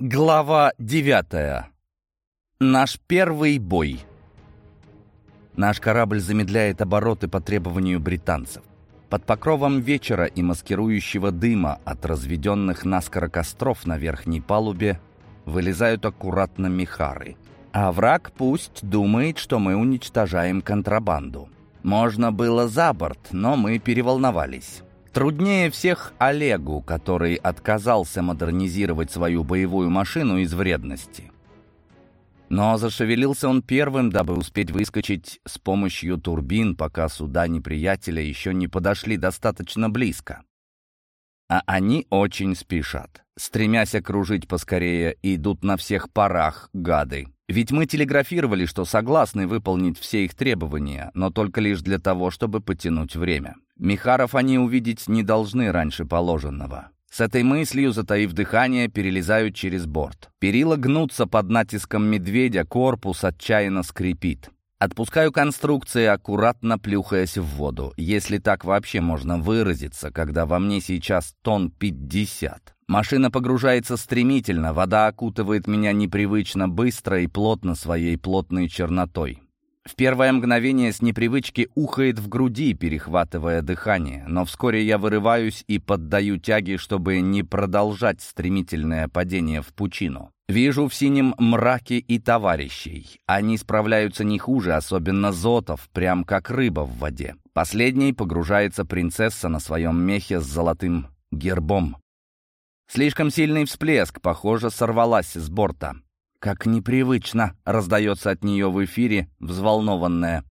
Глава девятая. Наш первый бой. Наш корабль замедляет обороты по требованию британцев. Под покровом вечера и маскирующего дыма от разведенных наскоро костров на верхней палубе вылезают аккуратно мехары. А враг пусть думает, что мы уничтожаем контрабанду. Можно было за борт, но мы переволновались. Труднее всех Олегу, который отказался модернизировать свою боевую машину из вредности. Но зашевелился он первым, дабы успеть выскочить с помощью турбин, пока суда неприятеля еще не подошли достаточно близко. А они очень спешат. Стремясь окружить поскорее, идут на всех парах, гады. Ведь мы телеграфировали, что согласны выполнить все их требования, но только лишь для того, чтобы потянуть время. Михаров они увидеть не должны раньше положенного. С этой мыслью, затаив дыхание, перелезают через борт. Перила гнутся под натиском медведя, корпус отчаянно скрипит. Отпускаю конструкции, аккуратно плюхаясь в воду, если так вообще можно выразиться, когда во мне сейчас тон 50. Машина погружается стремительно, вода окутывает меня непривычно быстро и плотно своей плотной чернотой. В первое мгновение с непривычки ухает в груди, перехватывая дыхание, но вскоре я вырываюсь и поддаю тяги, чтобы не продолжать стремительное падение в пучину. Вижу в синем мраке и товарищей. Они справляются не хуже, особенно Зотов, прям как рыба в воде. Последней погружается принцесса на своем мехе с золотым гербом. Слишком сильный всплеск, похоже, сорвалась с борта. «Как непривычно!» — раздается от нее в эфире, взволнованная.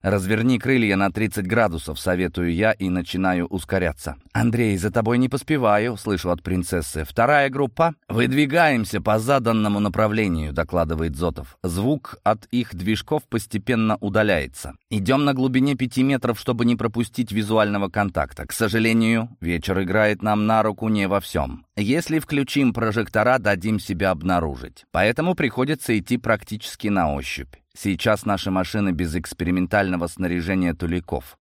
«Разверни крылья на 30 градусов», — советую я и начинаю ускоряться. «Андрей, за тобой не поспеваю», — слышу от принцессы. «Вторая группа?» «Выдвигаемся по заданному направлению», — докладывает Зотов. Звук от их движков постепенно удаляется. Идем на глубине пяти метров, чтобы не пропустить визуального контакта. К сожалению, вечер играет нам на руку не во всем. Если включим прожектора, дадим себя обнаружить. Поэтому приходится идти практически на ощупь. Сейчас наши машины без экспериментального снаряжения туликов.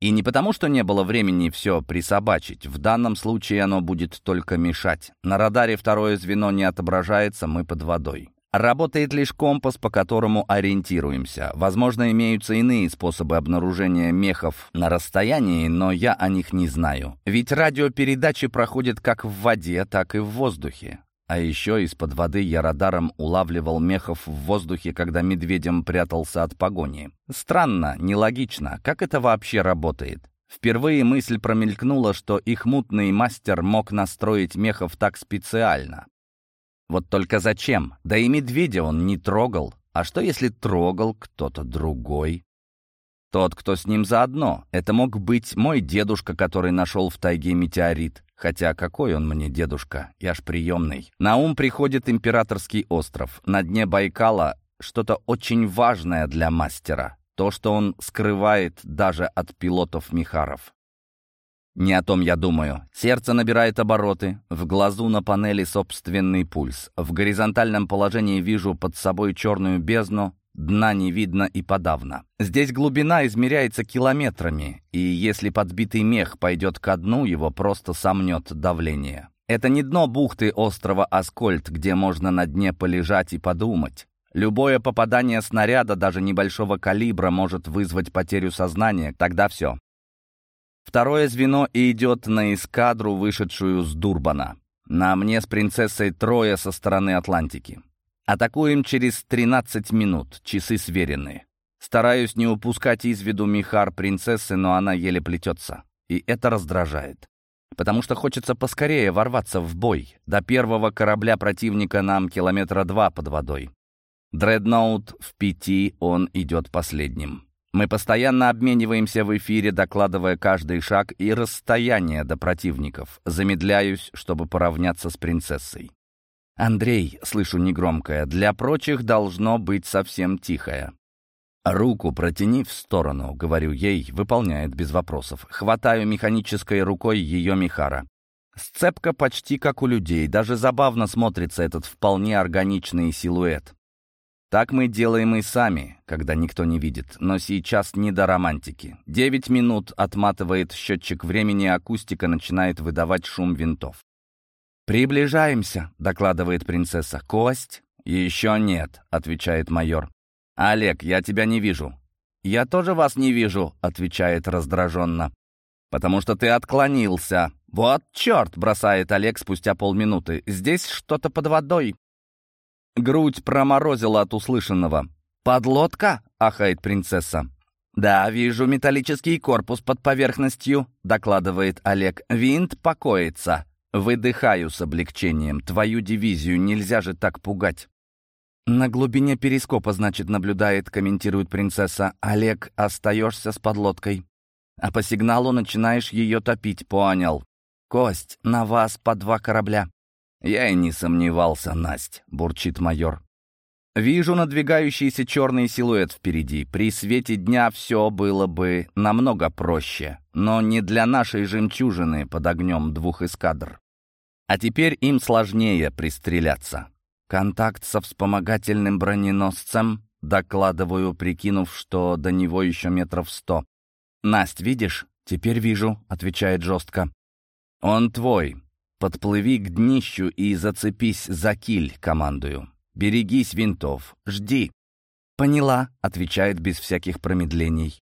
И не потому, что не было времени все присобачить. В данном случае оно будет только мешать. На радаре второе звено не отображается, мы под водой. Работает лишь компас, по которому ориентируемся. Возможно, имеются иные способы обнаружения мехов на расстоянии, но я о них не знаю. Ведь радиопередачи проходят как в воде, так и в воздухе. А еще из-под воды я радаром улавливал мехов в воздухе, когда медведем прятался от погони. Странно, нелогично. Как это вообще работает? Впервые мысль промелькнула, что их мутный мастер мог настроить мехов так специально. Вот только зачем? Да и медведя он не трогал. А что, если трогал кто-то другой? Тот, кто с ним заодно. Это мог быть мой дедушка, который нашел в тайге метеорит. Хотя какой он мне дедушка, я ж приемный. На ум приходит императорский остров. На дне Байкала что-то очень важное для мастера. То, что он скрывает даже от пилотов Михаров. Не о том я думаю. Сердце набирает обороты. В глазу на панели собственный пульс. В горизонтальном положении вижу под собой черную бездну. Дна не видно и подавно. Здесь глубина измеряется километрами, и если подбитый мех пойдет ко дну, его просто сомнет давление. Это не дно бухты острова Аскольд, где можно на дне полежать и подумать. Любое попадание снаряда, даже небольшого калибра, может вызвать потерю сознания, тогда все. Второе звено идет на эскадру, вышедшую с Дурбана. На мне с принцессой трое со стороны Атлантики. Атакуем через 13 минут, часы сверены. Стараюсь не упускать из виду Михар принцессы, но она еле плетется. И это раздражает. Потому что хочется поскорее ворваться в бой. До первого корабля противника нам километра два под водой. Дредноут в пяти, он идет последним. Мы постоянно обмениваемся в эфире, докладывая каждый шаг и расстояние до противников. Замедляюсь, чтобы поравняться с принцессой. «Андрей», — слышу негромкое, — «для прочих должно быть совсем тихое». «Руку протяни в сторону», — говорю ей, выполняет без вопросов. Хватаю механической рукой ее Михара. Сцепка почти как у людей, даже забавно смотрится этот вполне органичный силуэт. Так мы делаем и сами, когда никто не видит, но сейчас не до романтики. Девять минут отматывает счетчик времени, акустика начинает выдавать шум винтов. «Приближаемся», — докладывает принцесса. «Кость?» «Еще нет», — отвечает майор. «Олег, я тебя не вижу». «Я тоже вас не вижу», — отвечает раздраженно. «Потому что ты отклонился». «Вот черт!» — бросает Олег спустя полминуты. «Здесь что-то под водой». Грудь проморозила от услышанного. «Подлодка?» — ахает принцесса. «Да, вижу металлический корпус под поверхностью», — докладывает Олег. «Винт покоится». «Выдыхаю с облегчением. Твою дивизию нельзя же так пугать». «На глубине перископа, значит, наблюдает», — комментирует принцесса. «Олег, остаешься с подлодкой. А по сигналу начинаешь ее топить, понял. Кость, на вас по два корабля». «Я и не сомневался, Насть», — бурчит майор. Вижу надвигающийся черный силуэт впереди. При свете дня все было бы намного проще, но не для нашей жемчужины под огнем двух эскадр. А теперь им сложнее пристреляться. Контакт со вспомогательным броненосцем, докладываю, прикинув, что до него еще метров сто. «Насть, видишь?» «Теперь вижу», — отвечает жестко. «Он твой. Подплыви к днищу и зацепись за киль», — командую. Берегись винтов, жди». «Поняла», — отвечает без всяких промедлений.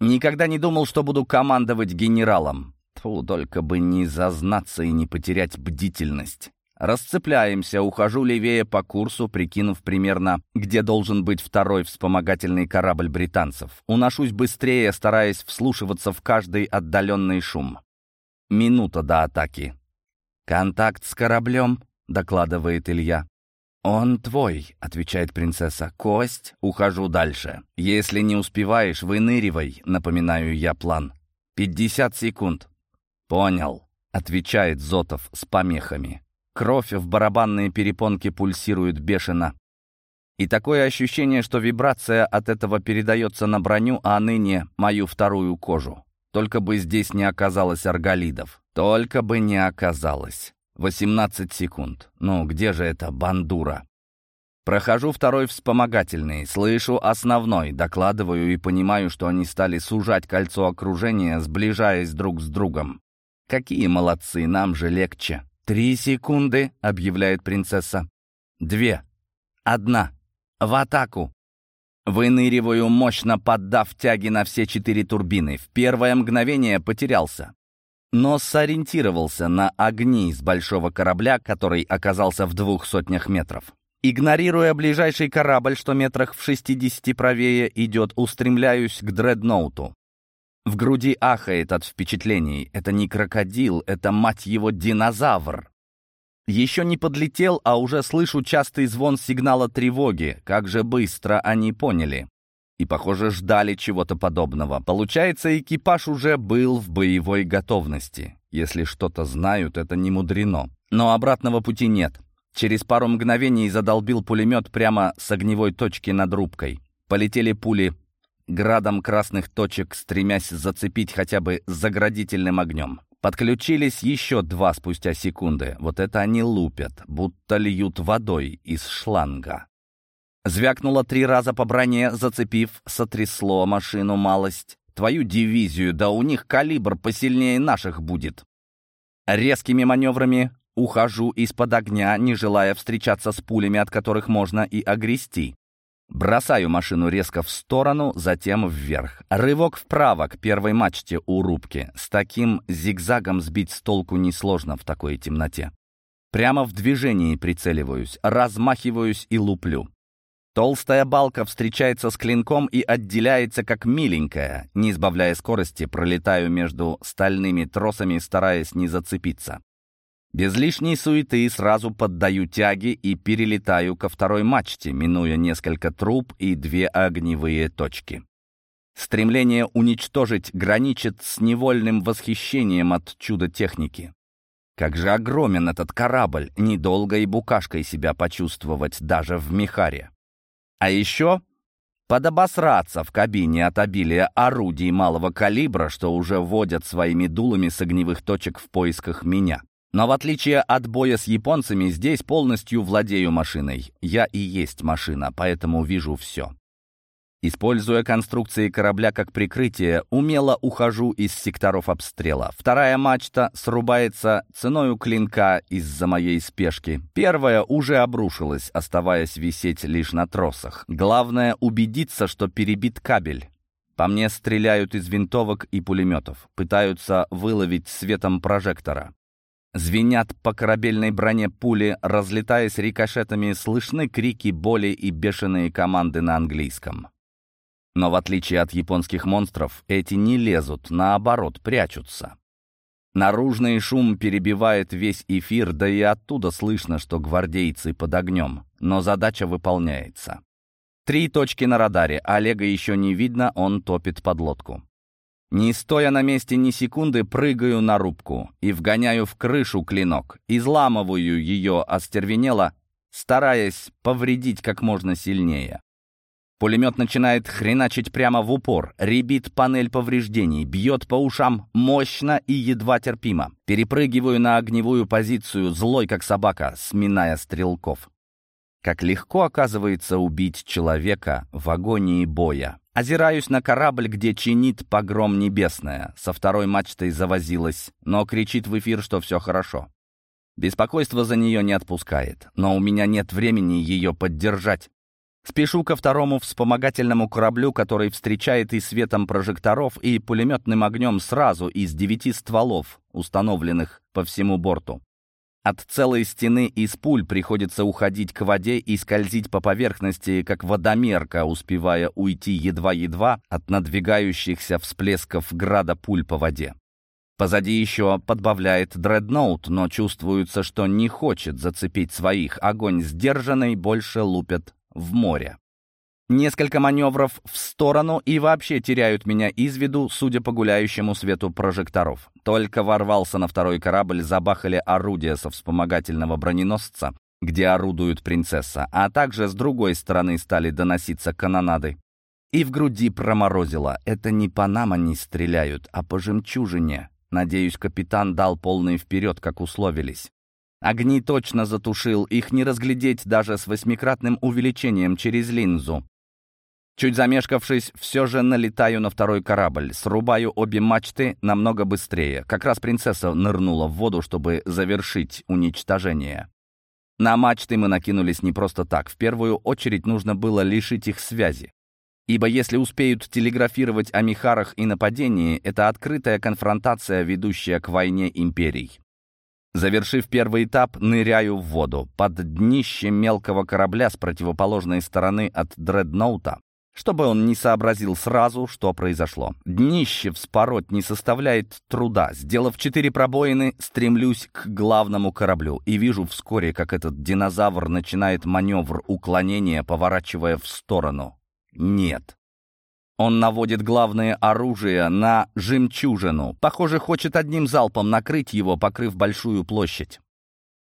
«Никогда не думал, что буду командовать генералом. Тьфу, только бы не зазнаться и не потерять бдительность». Расцепляемся, ухожу левее по курсу, прикинув примерно, где должен быть второй вспомогательный корабль британцев. Уношусь быстрее, стараясь вслушиваться в каждый отдаленный шум. Минута до атаки. «Контакт с кораблем», — докладывает Илья. «Он твой», — отвечает принцесса. «Кость, ухожу дальше. Если не успеваешь, выныривай», — напоминаю я план. «Пятьдесят секунд». «Понял», — отвечает Зотов с помехами. Кровь в барабанные перепонки пульсирует бешено. И такое ощущение, что вибрация от этого передается на броню, а ныне мою вторую кожу. Только бы здесь не оказалось арголидов. Только бы не оказалось. 18 секунд. Ну, где же эта бандура? Прохожу второй вспомогательный, слышу основной, докладываю и понимаю, что они стали сужать кольцо окружения, сближаясь друг с другом. Какие молодцы, нам же легче. «Три секунды», — объявляет принцесса. «Две. Одна. В атаку». Выныриваю, мощно поддав тяги на все четыре турбины. В первое мгновение потерялся но сориентировался на огни с большого корабля, который оказался в двух сотнях метров. Игнорируя ближайший корабль, что метрах в 60 правее идет, устремляюсь к дредноуту. В груди ахает от впечатлений. Это не крокодил, это, мать его, динозавр. Еще не подлетел, а уже слышу частый звон сигнала тревоги. Как же быстро они поняли и, похоже, ждали чего-то подобного. Получается, экипаж уже был в боевой готовности. Если что-то знают, это не мудрено. Но обратного пути нет. Через пару мгновений задолбил пулемет прямо с огневой точки над рубкой. Полетели пули градом красных точек, стремясь зацепить хотя бы заградительным огнем. Подключились еще два спустя секунды. Вот это они лупят, будто льют водой из шланга. Звякнуло три раза по броне, зацепив, сотрясло машину малость. Твою дивизию, да у них калибр посильнее наших будет. Резкими маневрами ухожу из-под огня, не желая встречаться с пулями, от которых можно и огрести. Бросаю машину резко в сторону, затем вверх. Рывок вправо к первой мачте у рубки. С таким зигзагом сбить с толку несложно в такой темноте. Прямо в движении прицеливаюсь, размахиваюсь и луплю. Толстая балка встречается с клинком и отделяется как миленькая. Не избавляя скорости, пролетаю между стальными тросами, стараясь не зацепиться. Без лишней суеты сразу поддаю тяги и перелетаю ко второй мачте, минуя несколько труб и две огневые точки. Стремление уничтожить граничит с невольным восхищением от чуда техники. Как же огромен этот корабль, недолго и букашкой себя почувствовать даже в Михаре. А еще подобосраться в кабине от обилия орудий малого калибра, что уже водят своими дулами с огневых точек в поисках меня. Но в отличие от боя с японцами, здесь полностью владею машиной. Я и есть машина, поэтому вижу все. Используя конструкции корабля как прикрытие, умело ухожу из секторов обстрела. Вторая мачта срубается ценою клинка из-за моей спешки. Первая уже обрушилась, оставаясь висеть лишь на тросах. Главное — убедиться, что перебит кабель. По мне стреляют из винтовок и пулеметов. Пытаются выловить светом прожектора. Звенят по корабельной броне пули, разлетаясь рикошетами, слышны крики боли и бешеные команды на английском. Но в отличие от японских монстров, эти не лезут, наоборот, прячутся. Наружный шум перебивает весь эфир, да и оттуда слышно, что гвардейцы под огнем. Но задача выполняется. Три точки на радаре, Олега еще не видно, он топит подлодку. Не стоя на месте ни секунды, прыгаю на рубку и вгоняю в крышу клинок, изламываю ее остервенело, стараясь повредить как можно сильнее. Пулемет начинает хреначить прямо в упор, ребит панель повреждений, бьет по ушам мощно и едва терпимо. Перепрыгиваю на огневую позицию, злой как собака, сминая стрелков. Как легко оказывается убить человека в агонии боя. Озираюсь на корабль, где чинит погром небесная. Со второй мачтой завозилась, но кричит в эфир, что все хорошо. Беспокойство за нее не отпускает, но у меня нет времени ее поддержать. Спешу ко второму вспомогательному кораблю, который встречает и светом прожекторов, и пулеметным огнем сразу из девяти стволов, установленных по всему борту. От целой стены из пуль приходится уходить к воде и скользить по поверхности, как водомерка, успевая уйти едва-едва от надвигающихся всплесков града пуль по воде. Позади еще подбавляет дредноут, но чувствуется, что не хочет зацепить своих. Огонь сдержанный, больше лупят в море. Несколько маневров в сторону и вообще теряют меня из виду, судя по гуляющему свету прожекторов. Только ворвался на второй корабль, забахали орудия со вспомогательного броненосца, где орудует принцесса, а также с другой стороны стали доноситься канонады. И в груди проморозило. Это не по нам они стреляют, а по жемчужине. Надеюсь, капитан дал полный вперед, как условились. Огни точно затушил, их не разглядеть даже с восьмикратным увеличением через линзу. Чуть замешкавшись, все же налетаю на второй корабль, срубаю обе мачты намного быстрее. Как раз принцесса нырнула в воду, чтобы завершить уничтожение. На мачты мы накинулись не просто так. В первую очередь нужно было лишить их связи. Ибо если успеют телеграфировать о Михарах и нападении, это открытая конфронтация, ведущая к войне империй. Завершив первый этап, ныряю в воду, под днище мелкого корабля с противоположной стороны от дредноута, чтобы он не сообразил сразу, что произошло. Днище вспороть не составляет труда. Сделав четыре пробоины, стремлюсь к главному кораблю и вижу вскоре, как этот динозавр начинает маневр уклонения, поворачивая в сторону. Нет. Он наводит главное оружие на жемчужину. Похоже, хочет одним залпом накрыть его, покрыв большую площадь.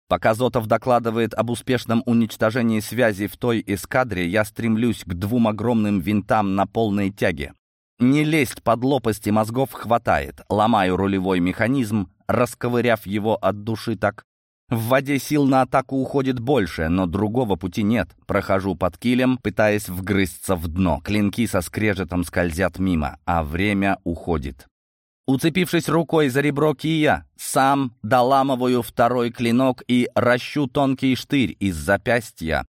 Пока Зотов докладывает об успешном уничтожении связи в той эскадре, я стремлюсь к двум огромным винтам на полной тяге. Не лезть под лопасти мозгов хватает. Ломаю рулевой механизм, расковыряв его от души так, в воде сил на атаку уходит больше, но другого пути нет. Прохожу под килем, пытаясь вгрызться в дно. Клинки со скрежетом скользят мимо, а время уходит. Уцепившись рукой за ребро кия, сам доламываю второй клинок и ращу тонкий штырь из запястья,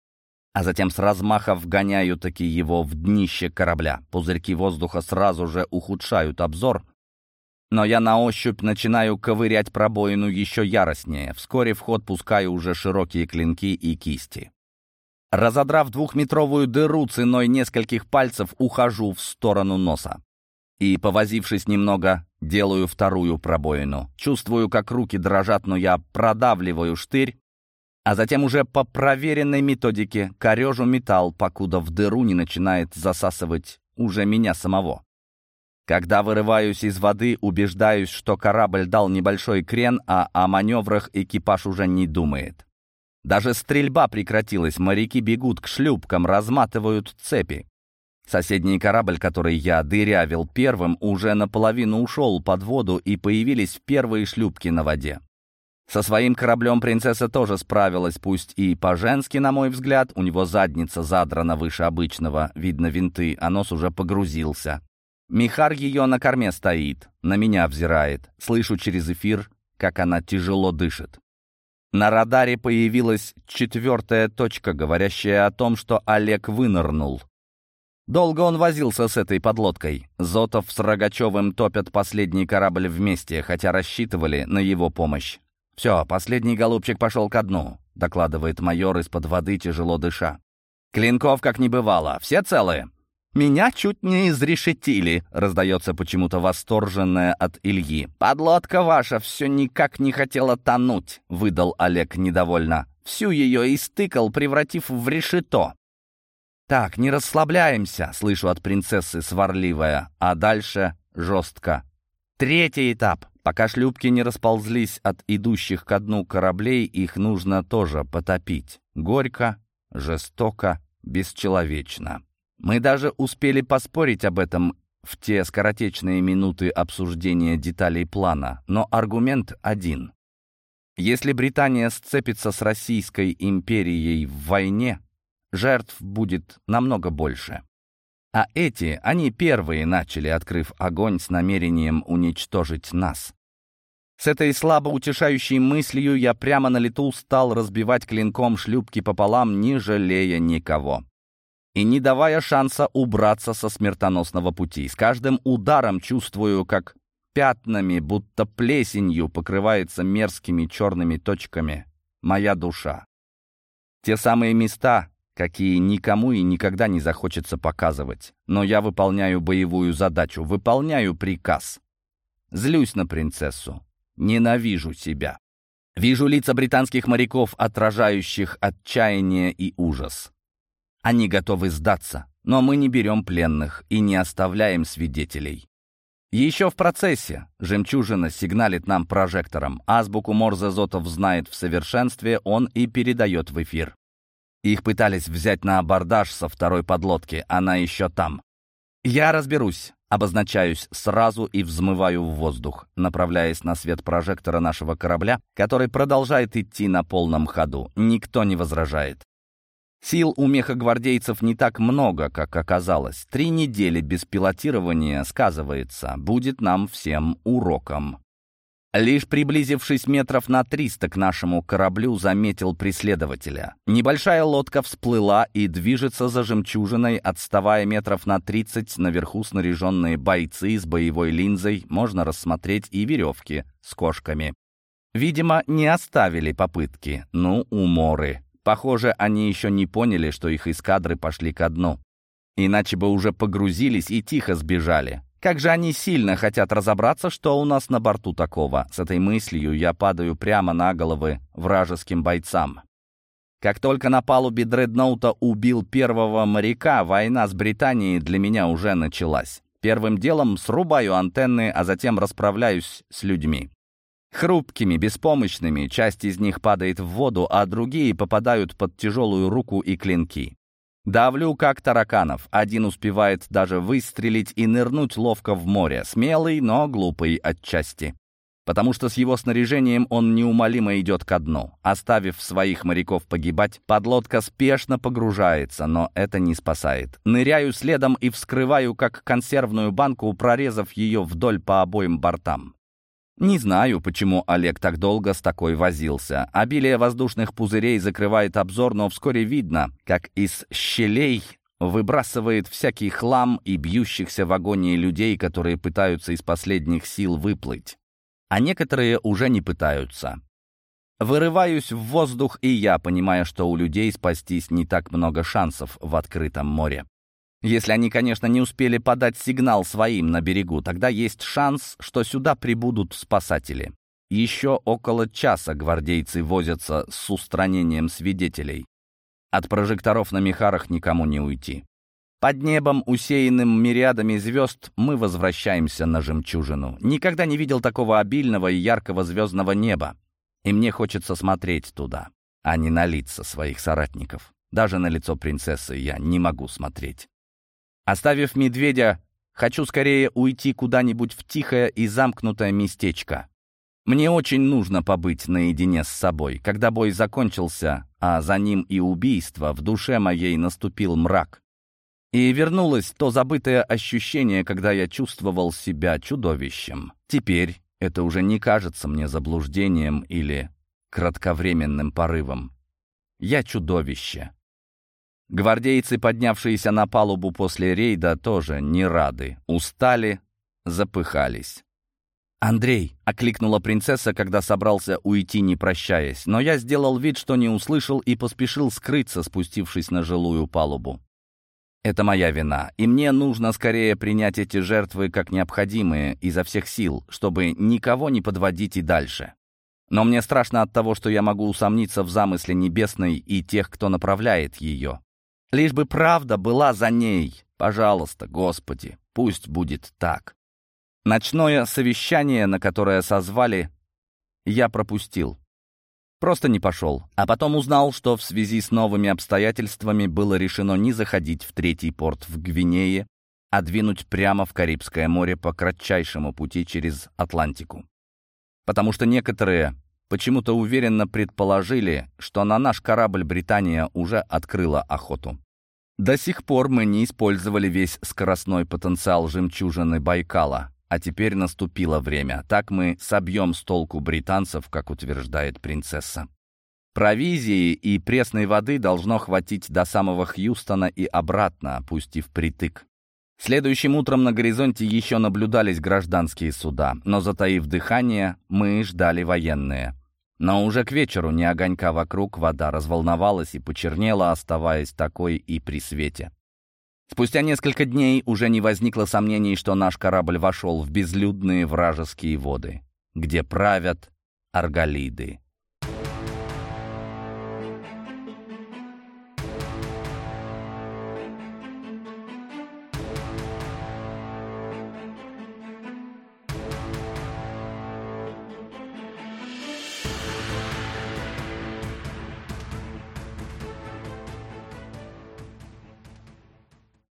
а затем с размаха вгоняю таки его в днище корабля. Пузырьки воздуха сразу же ухудшают обзор, но я на ощупь начинаю ковырять пробоину еще яростнее. Вскоре в ход пускаю уже широкие клинки и кисти. Разодрав двухметровую дыру ценой нескольких пальцев, ухожу в сторону носа. И, повозившись немного, делаю вторую пробоину. Чувствую, как руки дрожат, но я продавливаю штырь, а затем уже по проверенной методике корежу металл, покуда в дыру не начинает засасывать уже меня самого. Когда вырываюсь из воды, убеждаюсь, что корабль дал небольшой крен, а о маневрах экипаж уже не думает. Даже стрельба прекратилась, моряки бегут к шлюпкам, разматывают цепи. Соседний корабль, который я дырявил первым, уже наполовину ушел под воду, и появились первые шлюпки на воде. Со своим кораблем принцесса тоже справилась, пусть и по-женски, на мой взгляд. У него задница задрана выше обычного, видно винты, а нос уже погрузился. Михар ее на корме стоит, на меня взирает. Слышу через эфир, как она тяжело дышит. На радаре появилась четвертая точка, говорящая о том, что Олег вынырнул. Долго он возился с этой подлодкой. Зотов с Рогачевым топят последний корабль вместе, хотя рассчитывали на его помощь. «Все, последний голубчик пошел ко дну», — докладывает майор из-под воды, тяжело дыша. «Клинков как не бывало. Все целы?» «Меня чуть не изрешетили», — раздается почему-то восторженное от Ильи. «Подлодка ваша все никак не хотела тонуть», — выдал Олег недовольно. «Всю ее истыкал, превратив в решето. «Так, не расслабляемся», — слышу от принцессы сварливая, а дальше жестко. Третий этап. Пока шлюпки не расползлись от идущих ко дну кораблей, их нужно тоже потопить. Горько, жестоко, бесчеловечно. Мы даже успели поспорить об этом в те скоротечные минуты обсуждения деталей плана, но аргумент один. Если Британия сцепится с Российской империей в войне, жертв будет намного больше. А эти, они первые начали, открыв огонь с намерением уничтожить нас. С этой слабо утешающей мыслью я прямо на лету стал разбивать клинком шлюпки пополам, не жалея никого. И не давая шанса убраться со смертоносного пути. С каждым ударом чувствую, как пятнами, будто плесенью, покрывается мерзкими черными точками моя душа. Те самые места, какие никому и никогда не захочется показывать. Но я выполняю боевую задачу, выполняю приказ. Злюсь на принцессу. Ненавижу себя. Вижу лица британских моряков, отражающих отчаяние и ужас. Они готовы сдаться, но мы не берем пленных и не оставляем свидетелей. Еще в процессе «Жемчужина» сигналит нам прожектором. Азбуку Морзе Зотов знает в совершенстве, он и передает в эфир. Их пытались взять на абордаж со второй подлодки, она еще там. Я разберусь, обозначаюсь сразу и взмываю в воздух, направляясь на свет прожектора нашего корабля, который продолжает идти на полном ходу. Никто не возражает. Сил у мехогвардейцев не так много, как оказалось. Три недели без пилотирования сказывается, будет нам всем уроком. Лишь приблизившись метров на триста к нашему кораблю, заметил преследователя. Небольшая лодка всплыла и движется за жемчужиной, отставая метров на тридцать, наверху снаряженные бойцы с боевой линзой, можно рассмотреть и веревки с кошками. Видимо, не оставили попытки. Ну, уморы. Похоже, они еще не поняли, что их эскадры пошли ко дну. Иначе бы уже погрузились и тихо сбежали. Как же они сильно хотят разобраться, что у нас на борту такого. С этой мыслью я падаю прямо на головы вражеским бойцам. Как только на палубе дредноута убил первого моряка, война с Британией для меня уже началась. Первым делом срубаю антенны, а затем расправляюсь с людьми. Хрупкими, беспомощными, часть из них падает в воду, а другие попадают под тяжелую руку и клинки. Давлю, как тараканов. Один успевает даже выстрелить и нырнуть ловко в море. Смелый, но глупый отчасти. Потому что с его снаряжением он неумолимо идет ко дну. Оставив своих моряков погибать, подлодка спешно погружается, но это не спасает. Ныряю следом и вскрываю, как консервную банку, прорезав ее вдоль по обоим бортам. Не знаю, почему Олег так долго с такой возился. Обилие воздушных пузырей закрывает обзор, но вскоре видно, как из щелей выбрасывает всякий хлам и бьющихся в агонии людей, которые пытаются из последних сил выплыть. А некоторые уже не пытаются. Вырываюсь в воздух, и я, понимая, что у людей спастись не так много шансов в открытом море. Если они, конечно, не успели подать сигнал своим на берегу, тогда есть шанс, что сюда прибудут спасатели. Еще около часа гвардейцы возятся с устранением свидетелей. От прожекторов на мехарах никому не уйти. Под небом, усеянным мириадами звезд, мы возвращаемся на жемчужину. Никогда не видел такого обильного и яркого звездного неба. И мне хочется смотреть туда, а не на лица своих соратников. Даже на лицо принцессы я не могу смотреть. Оставив медведя, хочу скорее уйти куда-нибудь в тихое и замкнутое местечко. Мне очень нужно побыть наедине с собой. Когда бой закончился, а за ним и убийство, в душе моей наступил мрак. И вернулось то забытое ощущение, когда я чувствовал себя чудовищем. Теперь это уже не кажется мне заблуждением или кратковременным порывом. Я чудовище. Гвардейцы, поднявшиеся на палубу после рейда, тоже не рады. Устали, запыхались. «Андрей!» — окликнула принцесса, когда собрался уйти, не прощаясь. Но я сделал вид, что не услышал и поспешил скрыться, спустившись на жилую палубу. Это моя вина, и мне нужно скорее принять эти жертвы как необходимые изо всех сил, чтобы никого не подводить и дальше. Но мне страшно от того, что я могу усомниться в замысле небесной и тех, кто направляет ее. Лишь бы правда была за ней. Пожалуйста, Господи, пусть будет так. Ночное совещание, на которое созвали, я пропустил. Просто не пошел. А потом узнал, что в связи с новыми обстоятельствами было решено не заходить в третий порт в Гвинее, а двинуть прямо в Карибское море по кратчайшему пути через Атлантику. Потому что некоторые почему-то уверенно предположили, что на наш корабль Британия уже открыла охоту. До сих пор мы не использовали весь скоростной потенциал жемчужины Байкала, а теперь наступило время. Так мы собьем с толку британцев, как утверждает принцесса. Провизии и пресной воды должно хватить до самого Хьюстона и обратно, опустив притык. Следующим утром на горизонте еще наблюдались гражданские суда, но, затаив дыхание, мы ждали военные. Но уже к вечеру ни огонька вокруг, вода разволновалась и почернела, оставаясь такой и при свете. Спустя несколько дней уже не возникло сомнений, что наш корабль вошел в безлюдные вражеские воды, где правят арголиды.